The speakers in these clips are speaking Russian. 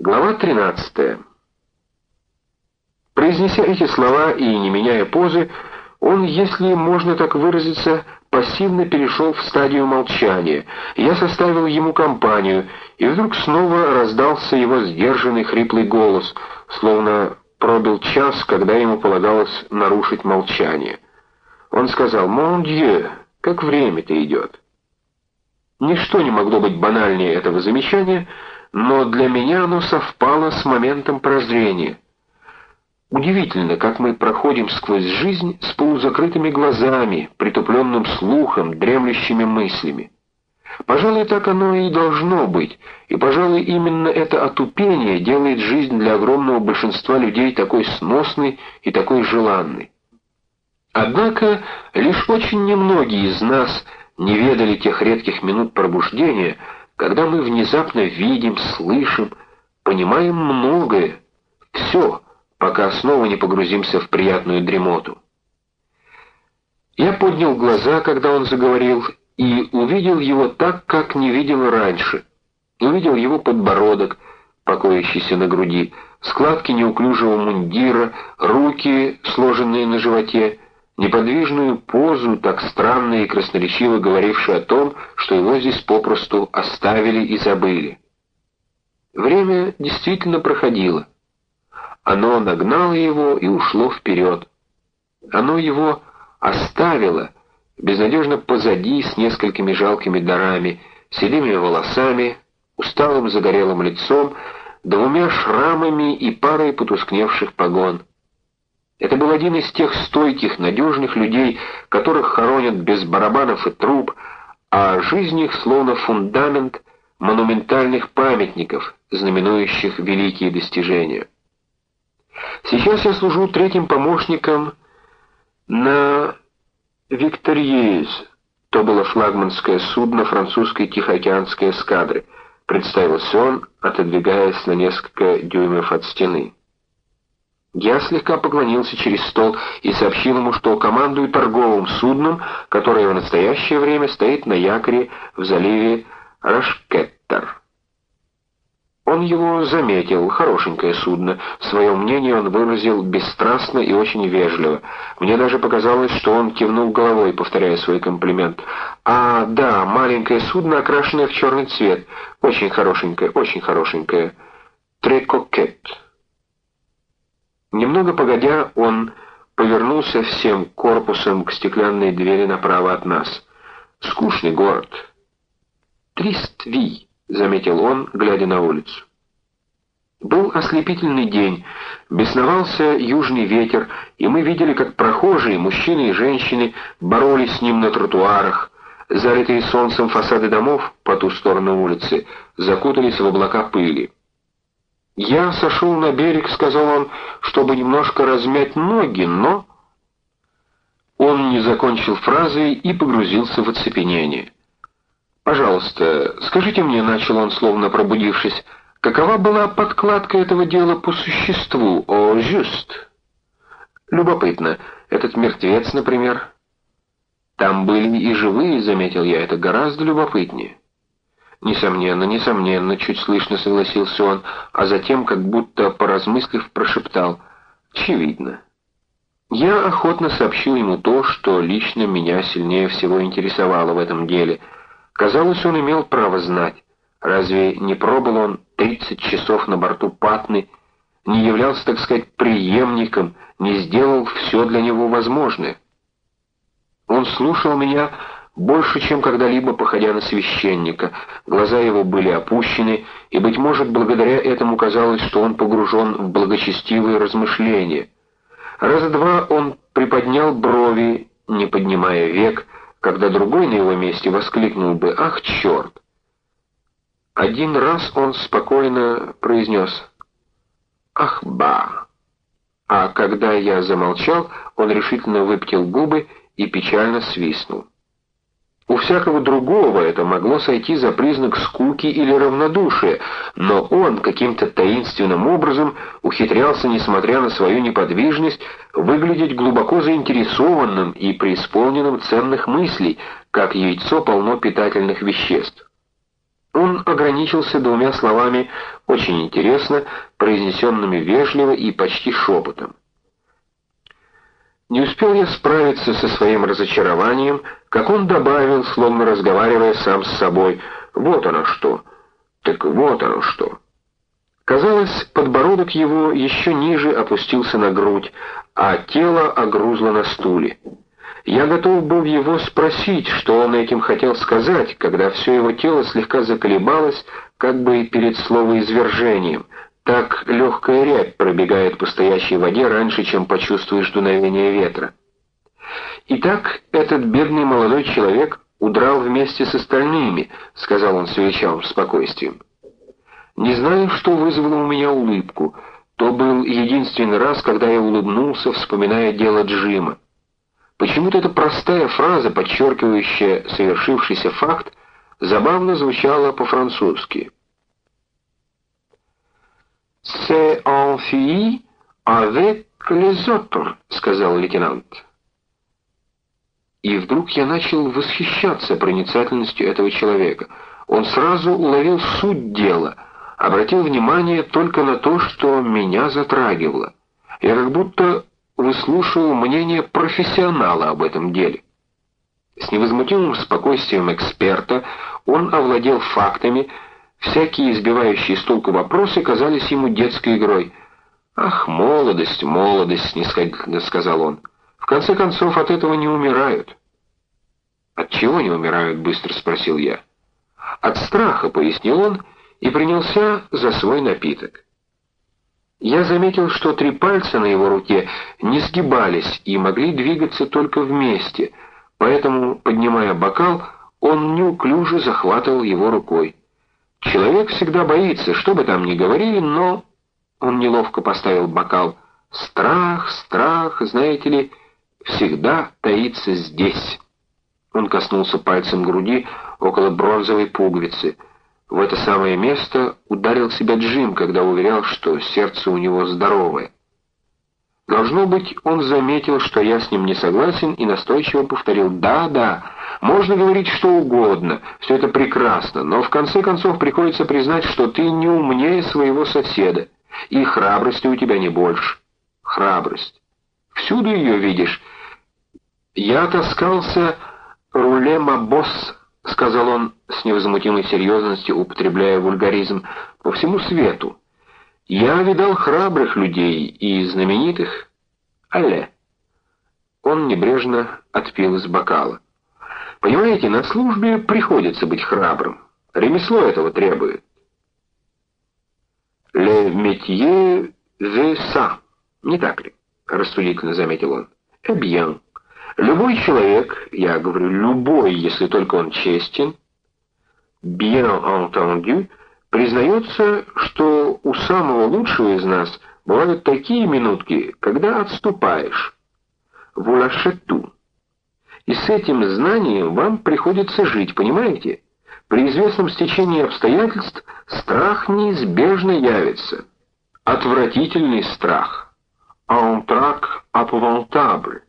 Глава 13. Произнеся эти слова и не меняя позы, он, если можно так выразиться, пассивно перешел в стадию молчания. Я составил ему компанию, и вдруг снова раздался его сдержанный хриплый голос, словно пробил час, когда ему полагалось нарушить молчание. Он сказал «Мон дье, как время-то идет». Ничто не могло быть банальнее этого замечания, но для меня оно совпало с моментом прозрения. Удивительно, как мы проходим сквозь жизнь с полузакрытыми глазами, притупленным слухом, дремлющими мыслями. Пожалуй, так оно и должно быть, и, пожалуй, именно это отупение делает жизнь для огромного большинства людей такой сносной и такой желанной. Однако лишь очень немногие из нас не ведали тех редких минут пробуждения, когда мы внезапно видим, слышим, понимаем многое, все, пока снова не погрузимся в приятную дремоту. Я поднял глаза, когда он заговорил, и увидел его так, как не видел раньше. Увидел его подбородок, покоящийся на груди, складки неуклюжего мундира, руки, сложенные на животе, неподвижную позу, так странно и красноречиво говорившую о том, что его здесь попросту оставили и забыли. Время действительно проходило. Оно нагнало его и ушло вперед. Оно его оставило, безнадежно позади, с несколькими жалкими дарами, седыми волосами, усталым загорелым лицом, двумя шрамами и парой потускневших погон. Это был один из тех стойких, надежных людей, которых хоронят без барабанов и труб, а жизнь их словно фундамент монументальных памятников, знаменующих великие достижения. Сейчас я служу третьим помощником на Викториез. То было флагманское судно французской Тихоокеанской эскадры, представился он, отодвигаясь на несколько дюймов от стены. Я слегка поклонился через стол и сообщил ему, что командую торговым судном, которое в настоящее время стоит на якоре в заливе Рашкеттер. Он его заметил, хорошенькое судно. Свое мнение он выразил бесстрастно и очень вежливо. Мне даже показалось, что он кивнул головой, повторяя свой комплимент. «А, да, маленькое судно, окрашенное в черный цвет. Очень хорошенькое, очень хорошенькое. Трекокет». Немного погодя, он повернулся всем корпусом к стеклянной двери направо от нас. «Скучный город». «Триствий», — заметил он, глядя на улицу. Был ослепительный день, бесновался южный ветер, и мы видели, как прохожие, мужчины и женщины, боролись с ним на тротуарах. Залитые солнцем фасады домов по ту сторону улицы закутались в облака пыли. «Я сошел на берег», — сказал он, — «чтобы немножко размять ноги, но...» Он не закончил фразы и погрузился в оцепенение. «Пожалуйста, скажите мне», — начал он, словно пробудившись, — «какова была подкладка этого дела по существу, о, жюст?» «Любопытно. Этот мертвец, например?» «Там были и живые», — заметил я, — «это гораздо любопытнее». «Несомненно, несомненно», — чуть слышно согласился он, а затем, как будто поразмыслив, прошептал «Очевидно». Я охотно сообщил ему то, что лично меня сильнее всего интересовало в этом деле. Казалось, он имел право знать. Разве не пробыл он 30 часов на борту Патны, не являлся, так сказать, преемником, не сделал все для него возможное? Он слушал меня больше, чем когда-либо походя на священника. Глаза его были опущены, и, быть может, благодаря этому казалось, что он погружен в благочестивые размышления. Раза два он приподнял брови, не поднимая век, когда другой на его месте воскликнул бы «Ах, черт!». Один раз он спокойно произнес «Ах, ба!». А когда я замолчал, он решительно выптил губы и печально свистнул. У всякого другого это могло сойти за признак скуки или равнодушия, но он каким-то таинственным образом ухитрялся, несмотря на свою неподвижность, выглядеть глубоко заинтересованным и преисполненным ценных мыслей, как яйцо полно питательных веществ. Он ограничился двумя словами очень интересно, произнесенными вежливо и почти шепотом. Не успел я справиться со своим разочарованием, как он добавил, словно разговаривая сам с собой, «Вот оно что! Так вот оно что!» Казалось, подбородок его еще ниже опустился на грудь, а тело огрузло на стуле. Я готов был его спросить, что он этим хотел сказать, когда все его тело слегка заколебалось, как бы перед словоизвержением. Так легкая рябь пробегает по стоящей воде раньше, чем почувствуешь дуновение ветра. Итак, этот бедный молодой человек удрал вместе с остальными, сказал он с величавым спокойствием. Не знаю, что вызвало у меня улыбку. То был единственный раз, когда я улыбнулся, вспоминая дело Джима. Почему-то эта простая фраза, подчеркивающая совершившийся факт, забавно звучала по-французски. «C'est un fille avec les autres», — сказал лейтенант. И вдруг я начал восхищаться проницательностью этого человека. Он сразу уловил суть дела — обратил внимание только на то, что меня затрагивало. Я как будто выслушивал мнение профессионала об этом деле. С невозмутимым спокойствием эксперта он овладел фактами, всякие избивающие с толку вопросы казались ему детской игрой. «Ах, молодость, молодость!» — снисходительно сказал он. «В конце концов, от этого не умирают». «От чего не умирают?» — быстро спросил я. «От страха», — пояснил он, — и принялся за свой напиток. Я заметил, что три пальца на его руке не сгибались и могли двигаться только вместе, поэтому, поднимая бокал, он неуклюже захватывал его рукой. Человек всегда боится, что бы там ни говорили, но... Он неловко поставил бокал. Страх, страх, знаете ли, всегда таится здесь. Он коснулся пальцем груди около бронзовой пуговицы — в это самое место ударил себя Джим, когда уверял, что сердце у него здоровое. Должно быть, он заметил, что я с ним не согласен, и настойчиво повторил «Да, да, можно говорить что угодно, все это прекрасно, но в конце концов приходится признать, что ты не умнее своего соседа, и храбрости у тебя не больше. Храбрость. Всюду ее видишь. Я таскался рулема босс — сказал он с невозмутимой серьезностью, употребляя вульгаризм, — «по всему свету. Я видал храбрых людей и знаменитых. Алле». Он небрежно отпил из бокала. «Понимаете, на службе приходится быть храбрым. Ремесло этого требует». «Le métier de ça», не так ли?» — рассудительно заметил он. «Eh bien». Любой человек, я говорю любой, если только он честен, bien entendu, признается, что у самого лучшего из нас бывают такие минутки, когда отступаешь. Tout. И с этим знанием вам приходится жить, понимаете? При известном стечении обстоятельств страх неизбежно явится. Отвратительный страх. Trac épouvantable.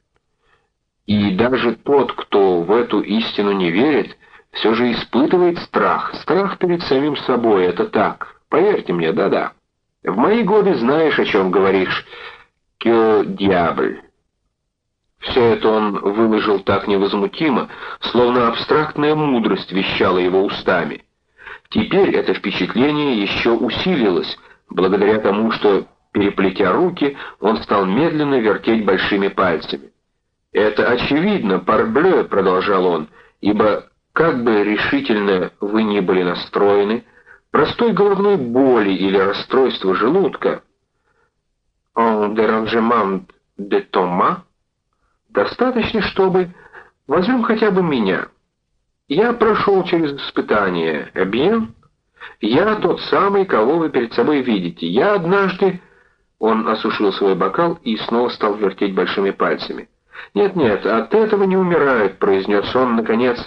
И даже тот, кто в эту истину не верит, все же испытывает страх. Страх перед самим собой, это так. Поверьте мне, да-да. В мои годы знаешь, о чем говоришь. «Que diable». Все это он выложил так невозмутимо, словно абстрактная мудрость вещала его устами. Теперь это впечатление еще усилилось, благодаря тому, что, переплетя руки, он стал медленно вертеть большими пальцами. «Это очевидно, парблeu», — продолжал он, «ибо как бы решительно вы ни были настроены, простой головной боли или расстройство желудка, «en dérangement de Тома» достаточно, чтобы... Возьмем хотя бы меня. Я прошел через испытание, bien? Я тот самый, кого вы перед собой видите. Я однажды... Он осушил свой бокал и снова стал вертеть большими пальцами. «Нет-нет, от этого не умирают», — произнес он, наконец,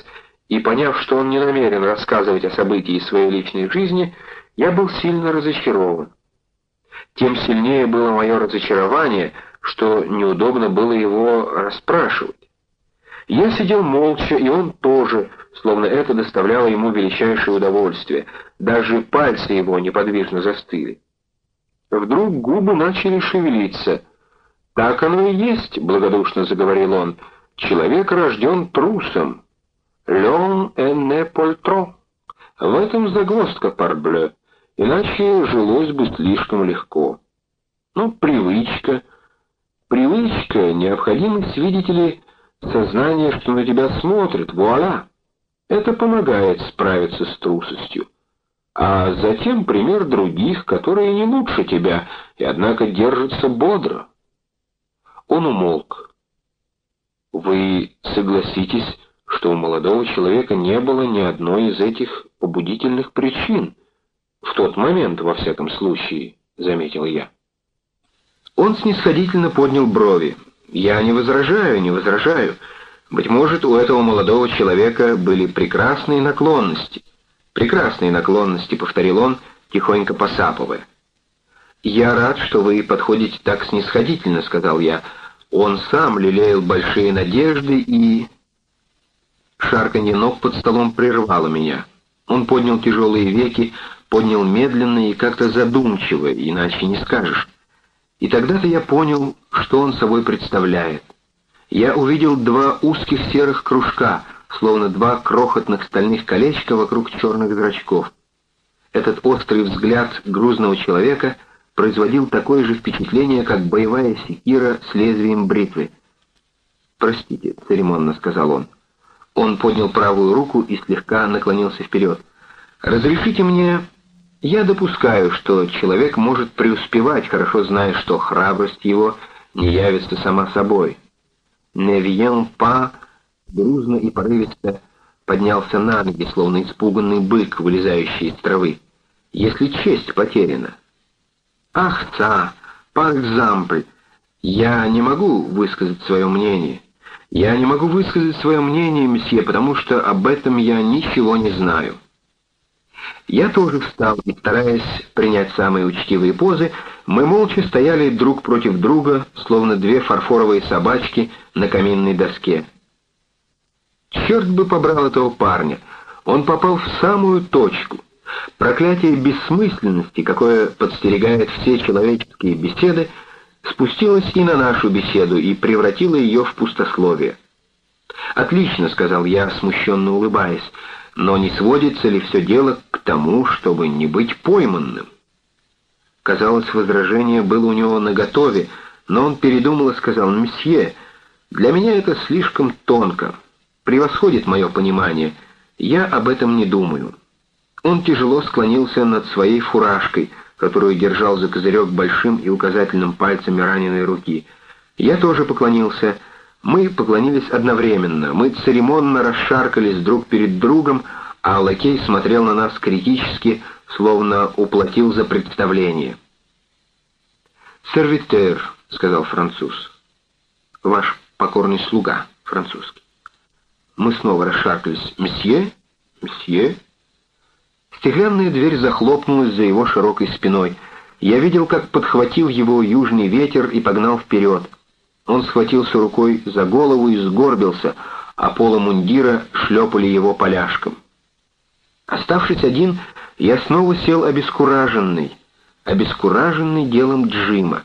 и, поняв, что он не намерен рассказывать о событии своей личной жизни, я был сильно разочарован. Тем сильнее было мое разочарование, что неудобно было его расспрашивать. Я сидел молча, и он тоже, словно это доставляло ему величайшее удовольствие. Даже пальцы его неподвижно застыли. Вдруг губы начали шевелиться. «Так оно и есть», — благодушно заговорил он. «Человек рожден трусом. Лен не польтро». В этом загвоздка, парбле, иначе жилось бы слишком легко. Ну, привычка. Привычка — необходимость, видите ли, сознания, что на тебя смотрят, вуаля. Это помогает справиться с трусостью. А затем пример других, которые не лучше тебя, и однако держатся бодро. Он умолк. Вы согласитесь, что у молодого человека не было ни одной из этих побудительных причин, в тот момент, во всяком случае, заметил я. Он снисходительно поднял брови. «Я не возражаю, не возражаю. Быть может, у этого молодого человека были прекрасные наклонности». «Прекрасные наклонности», — повторил он, тихонько посапывая. «Я рад, что вы подходите так снисходительно», — сказал я. «Он сам лелеял большие надежды и...» Шарканье ног под столом прервало меня. Он поднял тяжелые веки, поднял медленно и как-то задумчиво, иначе не скажешь. И тогда-то я понял, что он собой представляет. Я увидел два узких серых кружка, словно два крохотных стальных колечка вокруг черных зрачков. Этот острый взгляд грузного человека производил такое же впечатление, как боевая секира с лезвием бритвы. «Простите», — церемонно сказал он. Он поднял правую руку и слегка наклонился вперед. «Разрешите мне я допускаю, что человек может преуспевать, хорошо зная, что храбрость его не явится сама собой. «Не вьен па» грузно и порывисто поднялся на ноги, словно испуганный бык, вылезающий из травы. «Если честь потеряна». «Ах, ца, пар экзампль, я не могу высказать свое мнение». «Я не могу высказать свое мнение, месье, потому что об этом я ничего не знаю». Я тоже встал, и, стараясь принять самые учтивые позы, мы молча стояли друг против друга, словно две фарфоровые собачки на каминной доске. Черт бы побрал этого парня! Он попал в самую точку. Проклятие бессмысленности, какое подстерегает все человеческие беседы, спустилось и на нашу беседу и превратило ее в пустословие. «Отлично», — сказал я, смущенно улыбаясь, — но не сводится ли все дело к тому, чтобы не быть пойманным? Казалось, возражение было у него наготове, но он передумал и сказал, «Мсье, для меня это слишком тонко, превосходит мое понимание, я об этом не думаю». Он тяжело склонился над своей фуражкой, которую держал за козырек большим и указательным пальцами раненой руки. Я тоже поклонился, — мы поклонились одновременно, мы церемонно расшаркались друг перед другом, а лакей смотрел на нас критически, словно уплатил за представление. «Сервитер», — сказал француз. «Ваш покорный слуга, французский». Мы снова расшаркались. «Месье? Месье?» Стеклянная дверь захлопнулась за его широкой спиной. Я видел, как подхватил его южный ветер и погнал вперед. Он схватился рукой за голову и сгорбился, а пола мундира шлепали его поляшком. Оставшись один, я снова сел обескураженный, обескураженный делом Джима.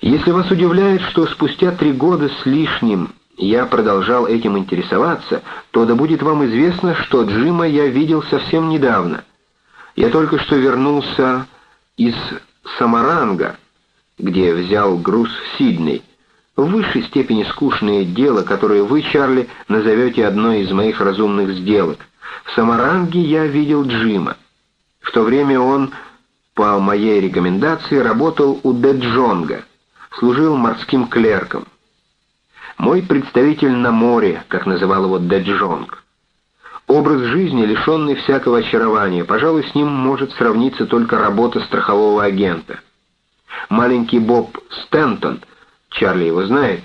Если вас удивляет, что спустя три года с лишним я продолжал этим интересоваться, то да будет вам известно, что Джима я видел совсем недавно. Я только что вернулся из Самаранга, где взял груз в Сидней, в высшей степени скучное дело, которое вы, Чарли, назовете одной из моих разумных сделок. В Самаранге я видел Джима. В то время он, по моей рекомендации, работал у Деджонга, служил морским клерком. Мой представитель на море, как называл его Деджонг. Образ жизни, лишенный всякого очарования, пожалуй, с ним может сравниться только работа страхового агента. Маленький Боб Стентон — Чарли его знает,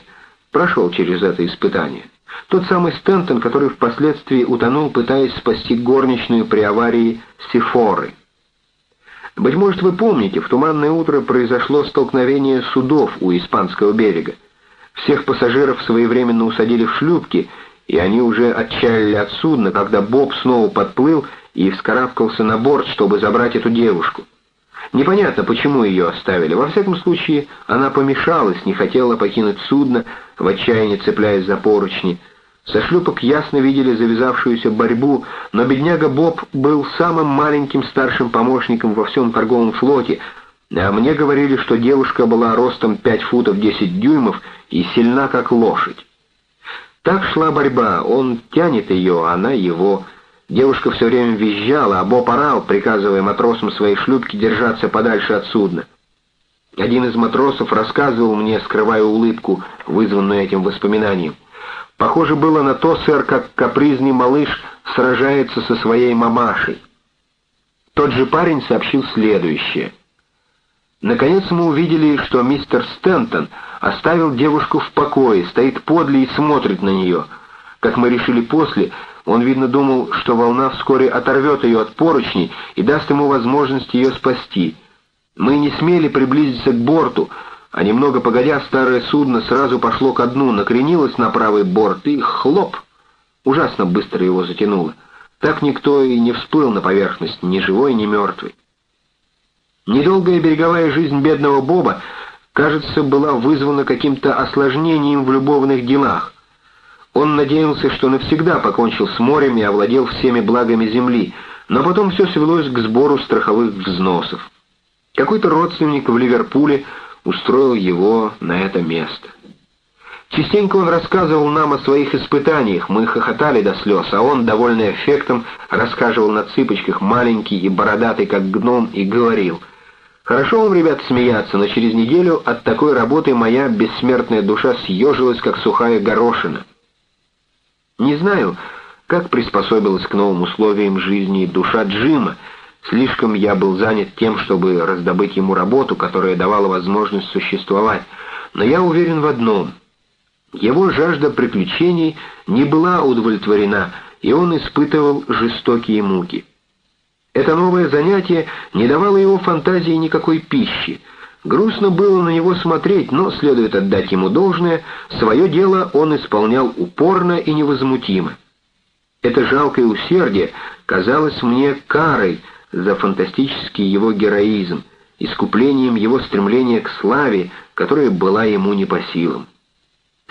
прошел через это испытание. Тот самый Стентон, который впоследствии утонул, пытаясь спасти горничную при аварии Сифоры. Быть может, вы помните, в туманное утро произошло столкновение судов у испанского берега. Всех пассажиров своевременно усадили в шлюпки, и они уже отчалили от судна, когда Боб снова подплыл и вскарабкался на борт, чтобы забрать эту девушку. Непонятно, почему ее оставили. Во всяком случае, она помешалась, не хотела покинуть судно, в отчаянии цепляясь за поручни. Со шлюпок ясно видели завязавшуюся борьбу, но бедняга Боб был самым маленьким старшим помощником во всем торговом флоте, а мне говорили, что девушка была ростом 5 футов 10 дюймов и сильна, как лошадь. Так шла борьба, он тянет ее, а она его. Девушка все время визжала, а Боб орал, приказывая матросам своей шлюпки держаться подальше от судна. Один из матросов рассказывал мне, скрывая улыбку, вызванную этим воспоминанием. Похоже было на то, сэр, как капризный малыш сражается со своей мамашей. Тот же парень сообщил следующее. Наконец мы увидели, что мистер Стентон оставил девушку в покое, стоит подле и смотрит на нее. Как мы решили после, он, видно, думал, что волна вскоре оторвет ее от поручней и даст ему возможность ее спасти. Мы не смели приблизиться к борту, а немного погодя старое судно сразу пошло ко дну, накренилось на правый борт и хлоп! Ужасно быстро его затянуло. Так никто и не всплыл на поверхность, ни живой, ни мертвый. Недолгая береговая жизнь бедного Боба, кажется, была вызвана каким-то осложнением в любовных делах. Он надеялся, что навсегда покончил с морем и овладел всеми благами земли, но потом все свелось к сбору страховых взносов. Какой-то родственник в Ливерпуле устроил его на это место. Частенько он рассказывал нам о своих испытаниях, мы хохотали до слез, а он, довольный эффектом, рассказывал на цыпочках, маленький и бородатый, как гном, и говорил — Хорошо вам, ребят, смеяться, но через неделю от такой работы моя бессмертная душа съежилась, как сухая горошина. Не знаю, как приспособилась к новым условиям жизни душа Джима. Слишком я был занят тем, чтобы раздобыть ему работу, которая давала возможность существовать. Но я уверен в одном. Его жажда приключений не была удовлетворена, и он испытывал жестокие муки. Это новое занятие не давало его фантазии никакой пищи. Грустно было на него смотреть, но, следует отдать ему должное, свое дело он исполнял упорно и невозмутимо. Это жалкое усердие казалось мне карой за фантастический его героизм, искуплением его стремления к славе, которая была ему не по силам.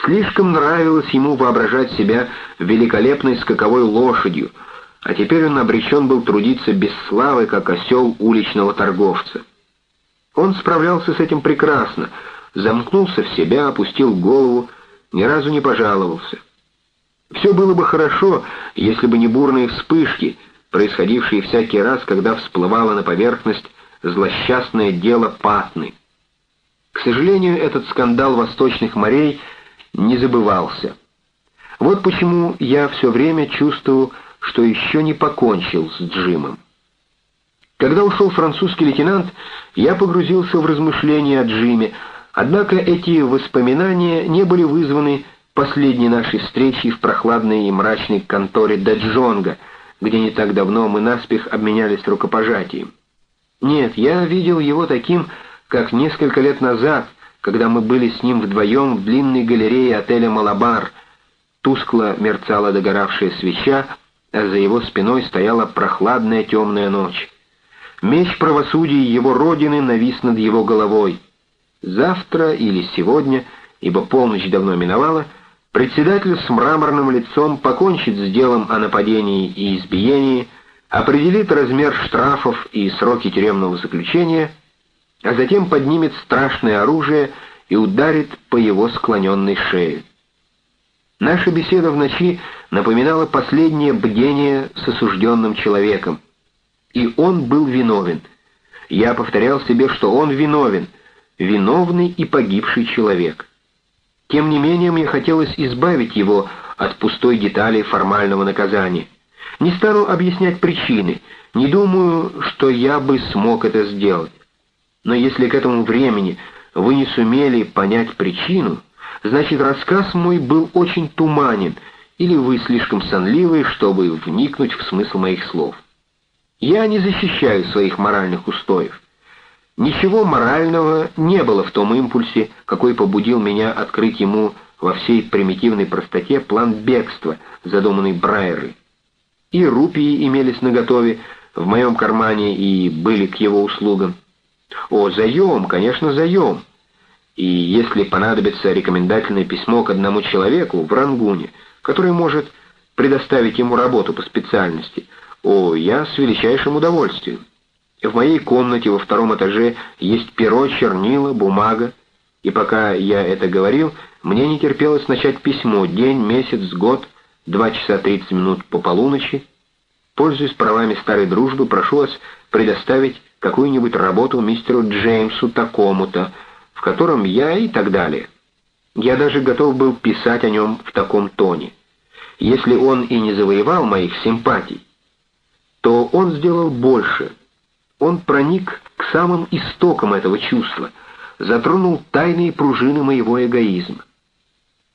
Слишком нравилось ему воображать себя великолепной скаковой лошадью — а теперь он обречен был трудиться без славы, как осел уличного торговца. Он справлялся с этим прекрасно, замкнулся в себя, опустил голову, ни разу не пожаловался. Все было бы хорошо, если бы не бурные вспышки, происходившие всякий раз, когда всплывало на поверхность злосчастное дело Патны. К сожалению, этот скандал восточных морей не забывался. Вот почему я все время чувствовал, что еще не покончил с Джимом. Когда ушел французский лейтенант, я погрузился в размышления о Джиме, однако эти воспоминания не были вызваны последней нашей встречей в прохладной и мрачной конторе Даджонга, где не так давно мы наспех обменялись рукопожатием. Нет, я видел его таким, как несколько лет назад, когда мы были с ним вдвоем в длинной галерее отеля «Малабар». Тускло мерцала догоравшая свеча, а за его спиной стояла прохладная темная ночь. Меч правосудия его родины навис над его головой. Завтра или сегодня, ибо полночь давно миновала, председатель с мраморным лицом покончит с делом о нападении и избиении, определит размер штрафов и сроки тюремного заключения, а затем поднимет страшное оружие и ударит по его склоненной шее. Наша беседа в ночи напоминала последнее бдение с осужденным человеком. И он был виновен. Я повторял себе, что он виновен, виновный и погибший человек. Тем не менее, мне хотелось избавить его от пустой детали формального наказания. Не стану объяснять причины, не думаю, что я бы смог это сделать. Но если к этому времени вы не сумели понять причину, Значит, рассказ мой был очень туманен, или вы слишком сонливы, чтобы вникнуть в смысл моих слов. Я не защищаю своих моральных устоев. Ничего морального не было в том импульсе, какой побудил меня открыть ему во всей примитивной простоте план бегства, задуманный Брайеры. И рупии имелись наготове в моем кармане и были к его услугам. О, заем, конечно, заем. И если понадобится рекомендательное письмо к одному человеку в Рангуне, который может предоставить ему работу по специальности, о, я с величайшим удовольствием. В моей комнате во втором этаже есть перо, чернила, бумага, и пока я это говорил, мне не терпелось начать письмо день, месяц, год, два часа тридцать минут по полуночи. Пользуясь правами старой дружбы, прошу вас предоставить какую-нибудь работу мистеру Джеймсу такому-то, в котором я и так далее. Я даже готов был писать о нем в таком тоне. Если он и не завоевал моих симпатий, то он сделал больше. Он проник к самым истокам этого чувства, затронул тайные пружины моего эгоизма.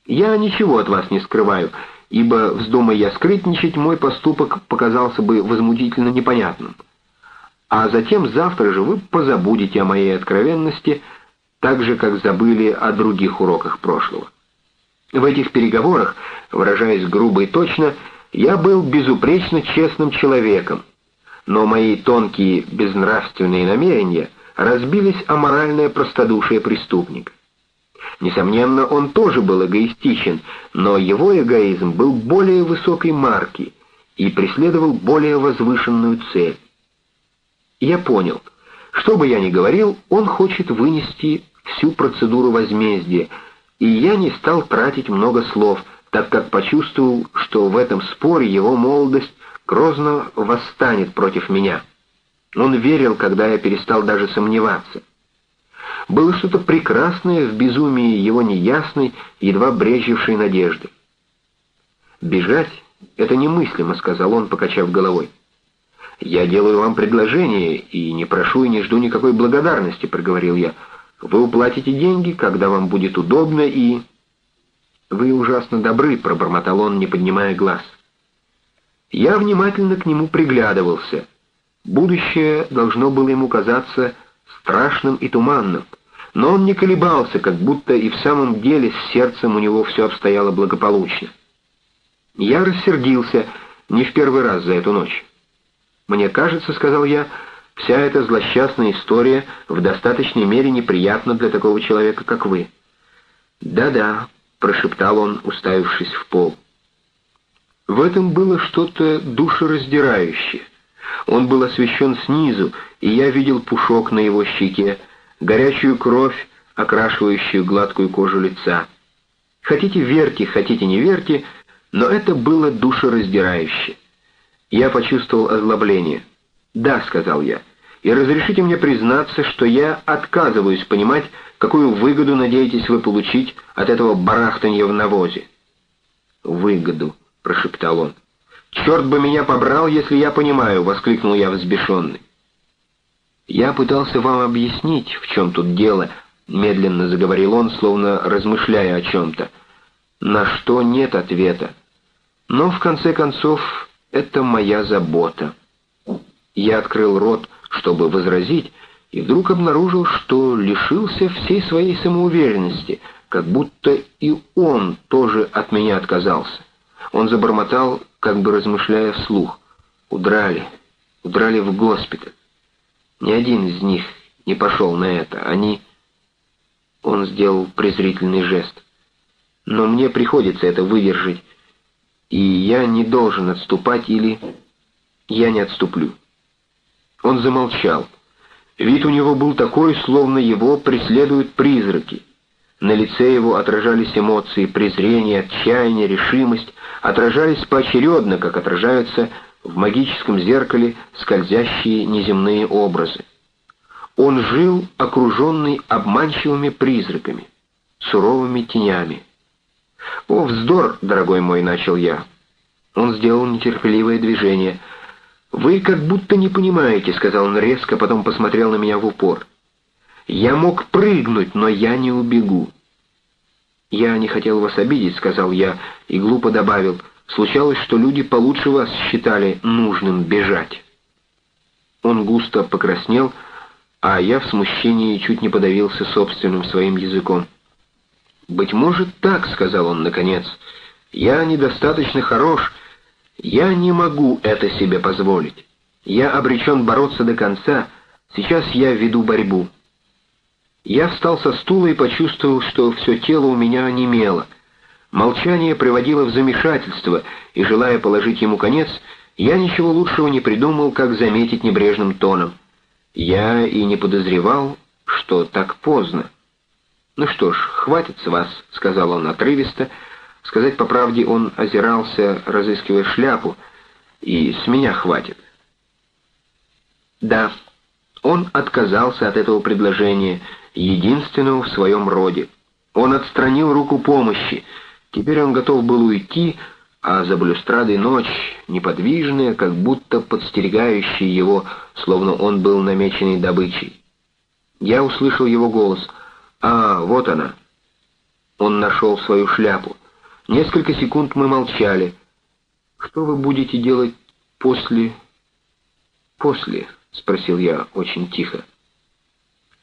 Я ничего от вас не скрываю, ибо, вздумая я скрытничать, мой поступок показался бы возмутительно непонятным. А затем завтра же вы позабудете о моей откровенности, так же, как забыли о других уроках прошлого. В этих переговорах, выражаясь грубо и точно, я был безупречно честным человеком, но мои тонкие безнравственные намерения разбились о моральное простодушие преступника. Несомненно, он тоже был эгоистичен, но его эгоизм был более высокой марки и преследовал более возвышенную цель. Я понял, что бы я ни говорил, он хочет вынести всю процедуру возмездия, и я не стал тратить много слов, так как почувствовал, что в этом споре его молодость грозно восстанет против меня. Он верил, когда я перестал даже сомневаться. Было что-то прекрасное в безумии его неясной, едва брежевшей надежды. «Бежать — это немыслимо», — сказал он, покачав головой. «Я делаю вам предложение, и не прошу и не жду никакой благодарности», — проговорил я. «Вы уплатите деньги, когда вам будет удобно, и...» «Вы ужасно добры», — пробормотал он, не поднимая глаз. Я внимательно к нему приглядывался. Будущее должно было ему казаться страшным и туманным, но он не колебался, как будто и в самом деле с сердцем у него все обстояло благополучно. Я рассердился не в первый раз за эту ночь. «Мне кажется, — сказал я, — вся эта злосчастная история в достаточной мере неприятна для такого человека, как вы». «Да-да», — прошептал он, уставившись в пол. В этом было что-то душераздирающее. Он был освещен снизу, и я видел пушок на его щеке, горячую кровь, окрашивающую гладкую кожу лица. Хотите верьте, хотите не верьте, но это было душераздирающе. Я почувствовал озлобление. «Да», — сказал я, — «и разрешите мне признаться, что я отказываюсь понимать, какую выгоду надеетесь вы получить от этого барахтанья в навозе». «Выгоду», — прошептал он. «Черт бы меня побрал, если я понимаю!» — воскликнул я взбешенный. «Я пытался вам объяснить, в чем тут дело», — медленно заговорил он, словно размышляя о чем-то. «На что нет ответа. Но, в конце концов, это моя забота». Я открыл рот, чтобы возразить, и вдруг обнаружил, что лишился всей своей самоуверенности, как будто и он тоже от меня отказался. Он забормотал, как бы размышляя вслух. «Удрали, удрали в госпиталь. Ни один из них не пошел на это. Они...» Он сделал презрительный жест. «Но мне приходится это выдержать, и я не должен отступать или... Я не отступлю». Он замолчал. Вид у него был такой, словно его преследуют призраки. На лице его отражались эмоции презрения, отчаяния, решимость, отражались поочередно, как отражаются в магическом зеркале скользящие неземные образы. Он жил, окруженный обманчивыми призраками, суровыми тенями. «О, вздор, дорогой мой!» — начал я. Он сделал нетерпеливое движение. «Вы как будто не понимаете», — сказал он резко, потом посмотрел на меня в упор. Я мог прыгнуть, но я не убегу. «Я не хотел вас обидеть», — сказал я, и глупо добавил. «Случалось, что люди получше вас считали нужным бежать». Он густо покраснел, а я в смущении чуть не подавился собственным своим языком. «Быть может, так», — сказал он наконец, — «я недостаточно хорош, я не могу это себе позволить. Я обречен бороться до конца, сейчас я веду борьбу». Я встал со стула и почувствовал, что все тело у меня онемело. Молчание приводило в замешательство, и, желая положить ему конец, я ничего лучшего не придумал, как заметить небрежным тоном. Я и не подозревал, что так поздно. «Ну что ж, хватит с вас», — сказал он отрывисто. Сказать по правде, он озирался, разыскивая шляпу, и с меня хватит. Да, он отказался от этого предложения, единственного в своем роде. Он отстранил руку помощи. Теперь он готов был уйти, а за балюстрадой ночь, неподвижная, как будто подстерегающая его, словно он был намеченной добычей. Я услышал его голос. «А, вот она». Он нашел свою шляпу. Несколько секунд мы молчали. «Что вы будете делать после...» «После?» — спросил я очень тихо.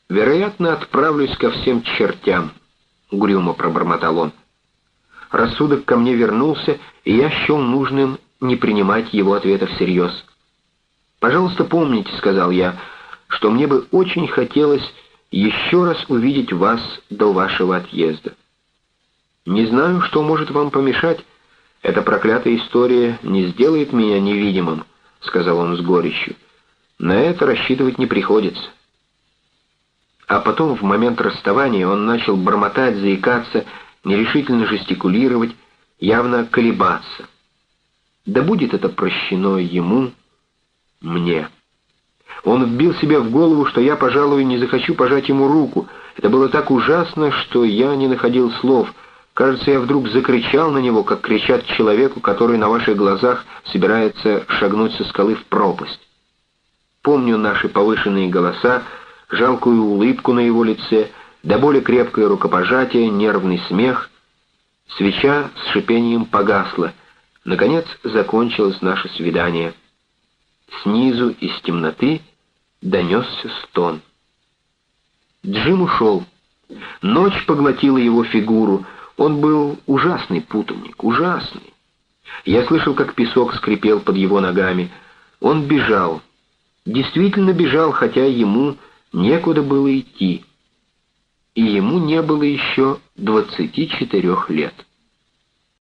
«Вероятно, отправлюсь ко всем чертям», — угрюмо пробормотал он рассудок ко мне вернулся, и я счел нужным не принимать его ответа всерьез. «Пожалуйста, помните», — сказал я, — «что мне бы очень хотелось еще раз увидеть вас до вашего отъезда. Не знаю, что может вам помешать. Эта проклятая история не сделает меня невидимым», — сказал он с горечью. «На это рассчитывать не приходится». А потом, в момент расставания, он начал бормотать, заикаться нерешительно жестикулировать, явно колебаться. Да будет это прощено ему, мне. Он вбил себе в голову, что я, пожалуй, не захочу пожать ему руку. Это было так ужасно, что я не находил слов. Кажется, я вдруг закричал на него, как кричат человеку, который на ваших глазах собирается шагнуть со скалы в пропасть. Помню наши повышенные голоса, жалкую улыбку на его лице — до более крепкое рукопожатие, нервный смех. Свеча с шипением погасла. Наконец закончилось наше свидание. Снизу из темноты донесся стон. Джим ушел. Ночь поглотила его фигуру. Он был ужасный путаник, ужасный. Я слышал, как песок скрипел под его ногами. Он бежал. Действительно бежал, хотя ему некуда было идти и ему не было еще 24 лет.